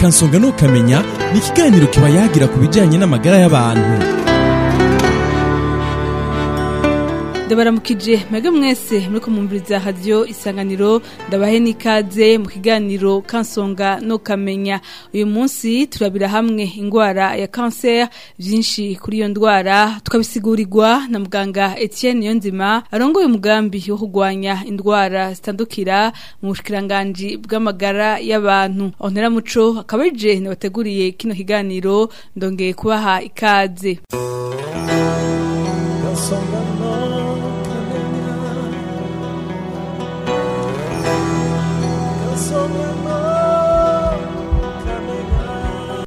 kansonga ntukamenya ni ikiganiro kiba yagira ku bijyanye n'amagara y'abantu mukije mwebwe mwese muri kumwumviriza radiyo isanganiro ndabahe n'ikaze mu kiganiro kansonga no kamenya uyu munsi turabira hamwe indwara ya kanseri byinshi kuri iyo ndwara tukabisigurirwa na muganga Etienne Yonzima arongoye umugambi wo kurwanya indwara zitandukira mu bushikiranganji bw'amagara y'abantu onera muco akaba yije nabateguriye kino kiganiro ndongeye kubaha ikaze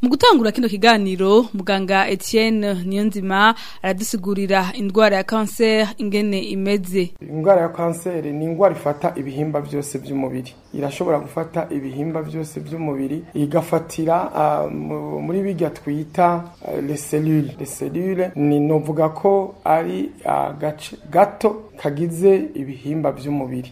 mu gutangura kino kiganiro muganga Etienne Niyonzima aradusigurira indwara ya kanseri ingene imeze indwara ya kanseri ni indwara ifata ibihimba byose by'umubiri irashobora gufata ibihimba byose by'umubiri igafatira ah, muri bijya twita reserure eh, reserure ni novuga ko ari uh, gato kagize ibihimba by'umubiri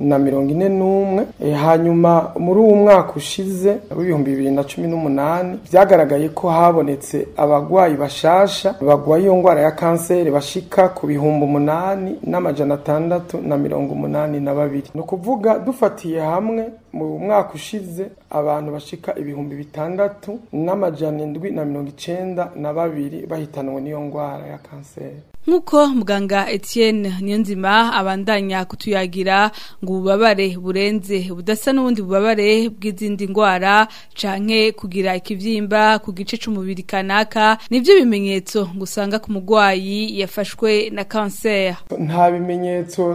na mirongo ine n'umwe eh, hanyuma muri uwo mwaka ushize w'ibihumbi bibiri na cumi n'umunani byagaragaye ko habonetse abagwayi bashasha bagwaye iyo ndwara ya kanseri bashika ku bihumbi umunani n'amajana atandatu na mirongo umunani na babiri ni ukuvuga dufatiye hamwe mu mwaka ushize abantu bashika ibihumbi bitandatu n'amajana indwi na mirongo icyenda na babiri bahitanwe n'iyo ndwara ya kanseri nk'uko muganga Etienne niyonzima abandanya kutuyagira ngo ububabare burenze budasa n'ubundi bubabare bw'izindi ndwara canke kugira ikivyimba ku gice c'umubiri kanaka nivyo bimenyetso ngusanga ku mugwayi yafashwe na cancer nta bimenyetso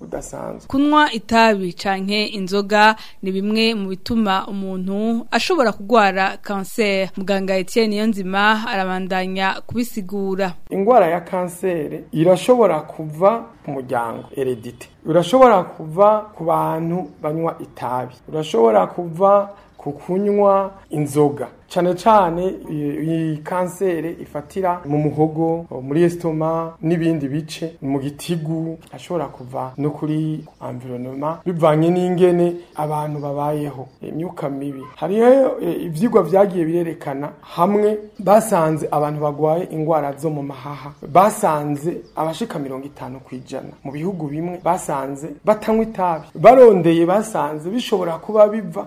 budasanzwe kunywa itabi canke inzoga ni bimwe mu bituma umuntu ashobora kugwara kanseri muganga Etienne Yonzima arabandanya kubisigura Indwara ya kanseri irashobora kuva ku muryango heredite urashobora kuva ku bantu banywa itabi urashobora kuva ku kunywa inzoga cyane cyane iyi kanseri ifatira mu muhogo muri esitoma n'ibindi bice mu gitigu ashobora kuva no kuri environoma bivanye n'ingene abantu babayeho e, imyuka mibi hariho e, ibyigwa byagiye birerekana hamwe basanze abantu barwaye indwara zo mu mahaha basanze abashika mirongo itanu ku ijana mu bihugu bimwe basanze batanywa itabi barondeye basanze bishobora kuba biva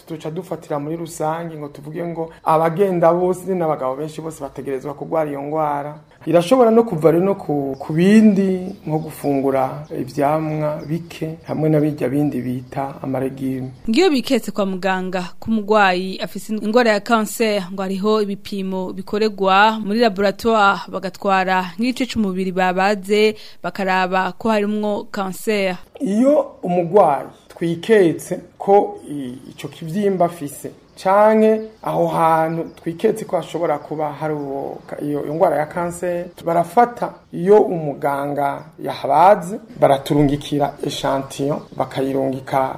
tutuca dufatira muri rusange ngo tuvuge ngo abagenda bose n'abagabo benshi bose bategerezwa kurwara iyo ndwara irashobora no kuva rero ku bindi nko gufungura ibyamwa bike hamwe n'abijya bindi bita amaregime ngiyo biketse kwa muganga ku murwayi afite indwara ya kanseri ngo hariho ibipimo bikoregwa muri laboratoire bagatwara nk'igice cy'umubiri babaze bakaraba ko harimo kanseri iyo umurwayi twiketse ko icyo kibyimba afise canke aho hantu twiketse ko hashobora kuba hari iyo ndwara ya kanseri barafata iyo umuganga yahabaze baraturungikira eshantiyo bakayirungika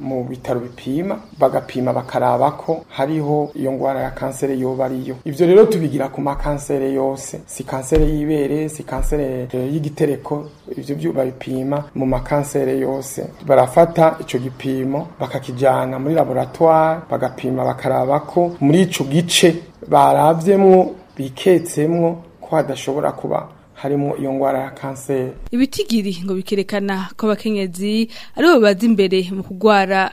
mu bitaro bipima bagapima bakaraba ko hariho iyo ndwara ya kanseri yoba ariyo ibyo rero tubigira ku makanseri yose si kanseri y'ibere si kanseri eh, y'igitereko ibyo byo babipima mu makanseri yose barafata icyo gipimo bakakijyana muri laboratwari bagapima bakaraba ko muri ico gice baravyemwo biketsemwo ko hadashobora kuba harimo iyo ndwara ya kanseri ibitigiri ngo bikerekana ko abakenyezi aribo bazi imbere mu kurwara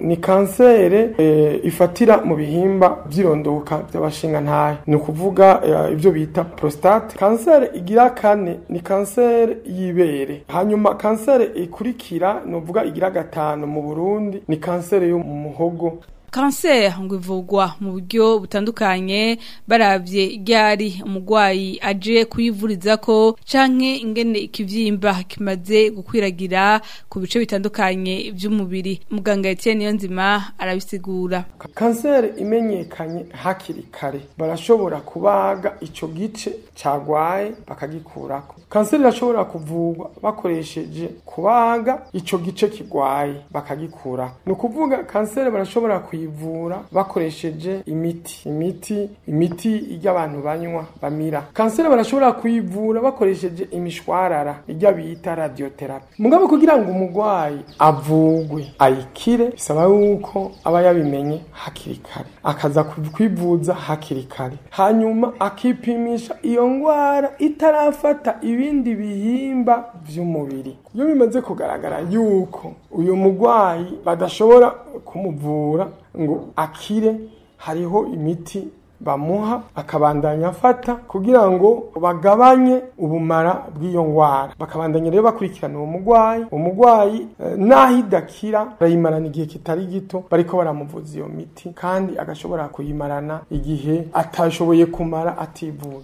ni kanseri eh, ifatira mu bihimba by'irondoka by'abashingantahe ni ukuvuga eh, ibyo bita prostate kanseri igira kane ni kanseri y'ibere hanyuma kanseri ikurikira ni uvuga igira gatanu mu burundi ni kanseri muhogo kanseri ngo ivugwa mu buryo butandukanye barabye ryari umurwayi aje kuyivuriza ko canke ingene ikibyimba kimaze gukwiragira ku bice bitandukanye by'umubiri muganga Etienne nzima arabisigura kanseri imenyekanye hakiri kare barashobora kubaga icyo gice cagwaye bakagikurako kanseri irashobora kuvugwa bakoresheje kubaga icyo gice kigwaye bakagikura ni ukuvuga kanseri barashobora kuyi kuyivura bakoresheje imiti imiti imiti ijya abantu banywa bamira kanseri barashobora kuyivura bakoresheje imishwarara ijya bita radiotherapy mugabo kugira ngo umurwayi avugwe ayikire bisaba yuko aba yabimenye hakiri kare akaza kwivuza hakiri kare hanyuma akipimisha iyo ndwara itarafata ibindi bihimba by'umubiri iyo bimaze kugaragara yuko uyu murwayi badashobora kumuvura ngo akire hariho imiti bamuha akabandanya afata kugira ngo bagabanye ubumara bw'iyo ndwara bakabandanya rero bakurikirana uwo murwayi uwo murwayi eh, naho idakira bayimarana igihe kitari gito bariko baramuvuza iyo miti kandi agashobora kuyimarana igihe atashoboye kumara ativuje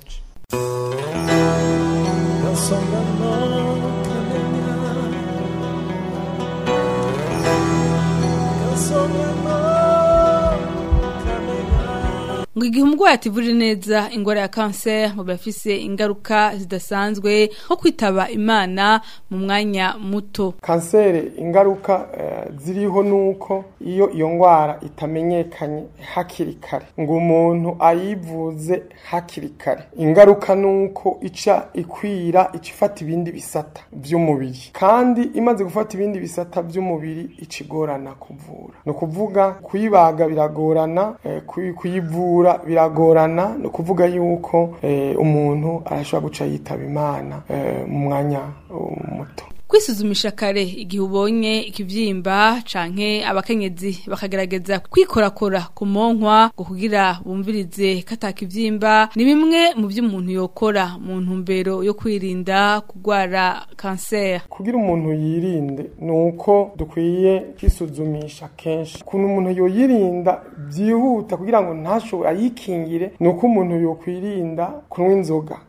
ngo igihe umurwayi ativurire neza ingwara ya kanseri ngo birafise ingaruka zidasanzwe nko kwitaba imana mu mwanya muto kanseri ingaruka eh, ziriho nuko iyo iyo ndwara itamenyekanye hakiri kare ngo umuntu ayivuze hakiri kare ingaruka nuko ica ikwira ica ifata ibindi bisata by'umubiri kandi imaze gufata ibindi bisata by'umubiri ica igorana kuvura ni ukuvuga kuyibaga biragorana eh, kuyivura by'ukuri biragorana no kuvuga yuko eh, umuntu arashobora guca yitaba imana eh, mu mwanya eh, muto kwisuzumisha kare igihe ubonye ikibyimba canke abakenyezi bakagerageza kwikorakora ku monkwa ngo kugira bumvirize kata kivyimba ni bimwe mu by'umuntu yokora mu ntumbero yo kwirinda kugwara kanseri kugira umuntu yirinde nuko dukwiye kwisuzumisha kenshi kuntu umuntu yoyirinda byihuta kugira ngo ntashobora yikingire nuko umuntu yokwirinda kunywa inzoga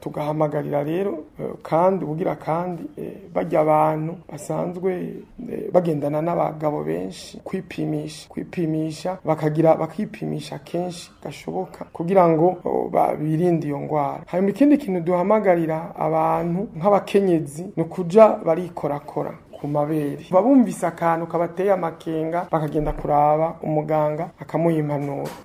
tugahamagarira rero eh, kandi ubugira kandi eh, bajya abantu basanzwe bagendana n'abagabo benshi kwipima kwipimisha kwipimisha bakagira bakipimisha kenshi gashoboka kugira ngo birinde iyo ndwara hanyuma ikindi kintu duhamagarira abantu nk'abakenyezi ni ukuja barikorakora ku mabere baba bumvise akantu kabateye amakenga bakagenda kuraba umuganga akamuha impanuro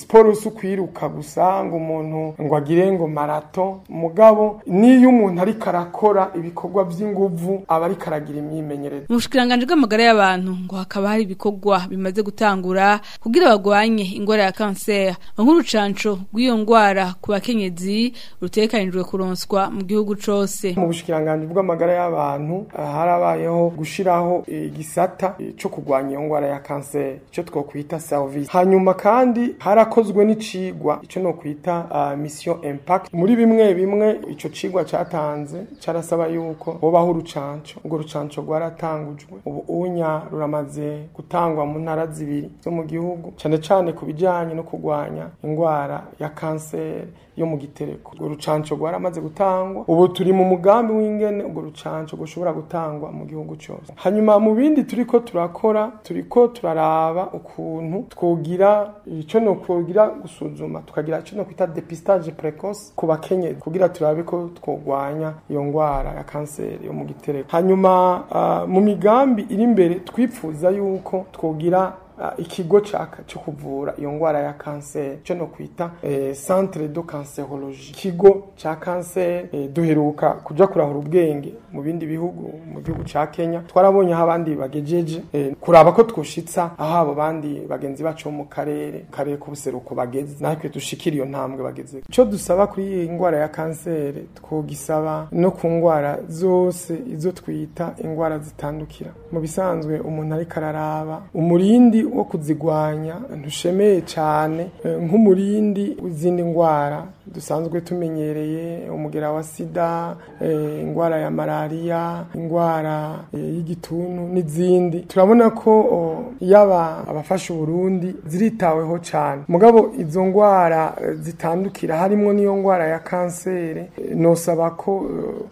siporo si ukwiruka gusa ngo umuntu ngo agire ngo marato mugabo n'iyo umuntu ariko arakora ibikorwa by'inguvu aba ariko aragira imyimenyerezo mu bushikiranganje bw'amagara y'abantu ngo hakaba hari ibikorwa bimaze gutangura kugira bagwanye indwara ya kanseri nkurucanco rw'iyo ndwara ku bakenyezi amazi rutekanijwe kuronswa mu gihugu cyose mu bushikiranganje bw'amagara y'abantu harabayeho gushiraho igisata cyo kugwanya iyo ngwara ya kanseri cyo twokwita service hanyuma kandi harakozwe n'icigwa icyo no kwita ah, mission impact muri bimwe bimwe icyo cigwa cyatanze carasaba yuko bobaho urucanco ngo rucanco rwaratangujwe ubu unya ruramaze gutangwa mu ntara zibiri zo mu gihugu cyane cyane ku bijyanye no kurwanya indwara ya kanseri yo mu gitereko urwo rucanco rwaramaze gutangwa ubu turi mu mugambi w'ingene urwo rucanco rushobora gutangwa mu gihugu cyose hanyuma mu bindi turiko turakora turiko turaraba ukuntu twogira icyo no twogira gusuzuma tukagira ico no kwita depistage precoce ku bakenyezi kugira turabe ko twogwanya iyo ngwara ya kanseri yo mu gitereko hanyuma ah, mu migambi iri imbere twifuza yuko twogira Ah, ikigo cyo kuvura iyo ndwara ya kanseri cyo no kwita eh, centre do cancerologie ikigo cya kanseri eh, duheruka kujya kurahura ubwenge mu bindi bihugu mu gihugu cya kenya twarabonye aho abandi bagejeje eh, kuraba ko twushitsa aho abo bandi bagenzi bacu bo mu karere karere k'ubuseruko bageze natwe dushikira iyo ntambwe bageze icyo dusaba kuri iyi ndwara ya kanseri twogisaba no ku ndwara zose izo twita indwara zitandukira mu bisanzwe umuntu ariko araraba umurindi wo kuzigwanya ntushemeye cyane eh, nk'umurindi w'izindi ndwara dusanzwe tumenyereye umugera wa sida eh, indwara ya malariya indwara eh, y'igituntu n'izindi turabona ko oh, yaba abafasha uburundi ziritaweho cyane mugabo izo ndwara eh, zitandukira harimo n'iyo ndwara ya kanseri nosaba ko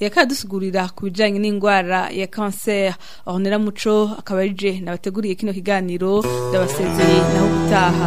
yakadusigurira ku bijanye n'ingwara ya cancer Ornera Muco akabarije nabateguriye kino kiganiro ndabasezeye naho gutaha